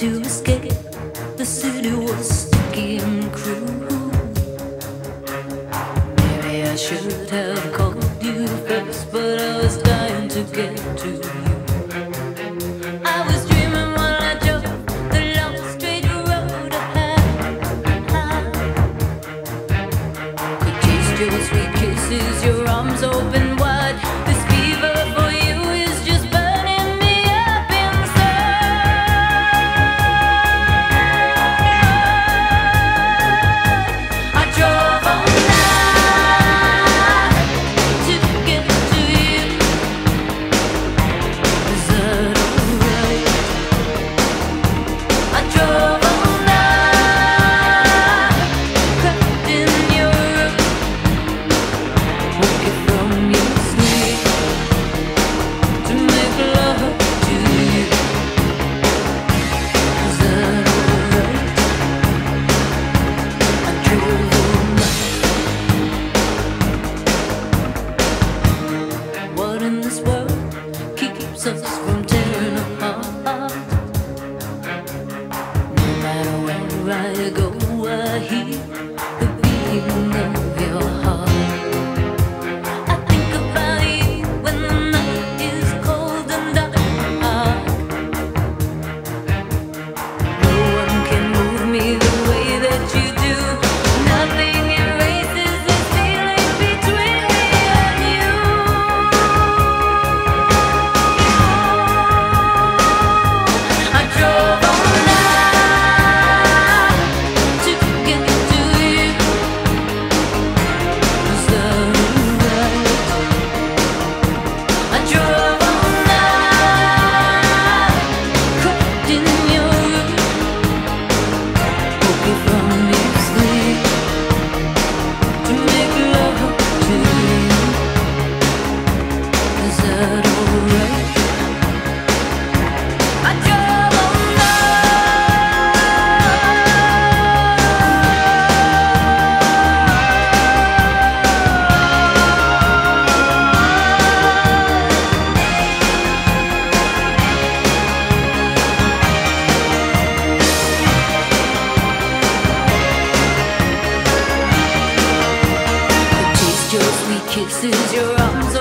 to escape. The city was sticky and cruel. Maybe I should have called you first, but I was dying to get to you. Your sweet kisses, your arms open little kisses your arms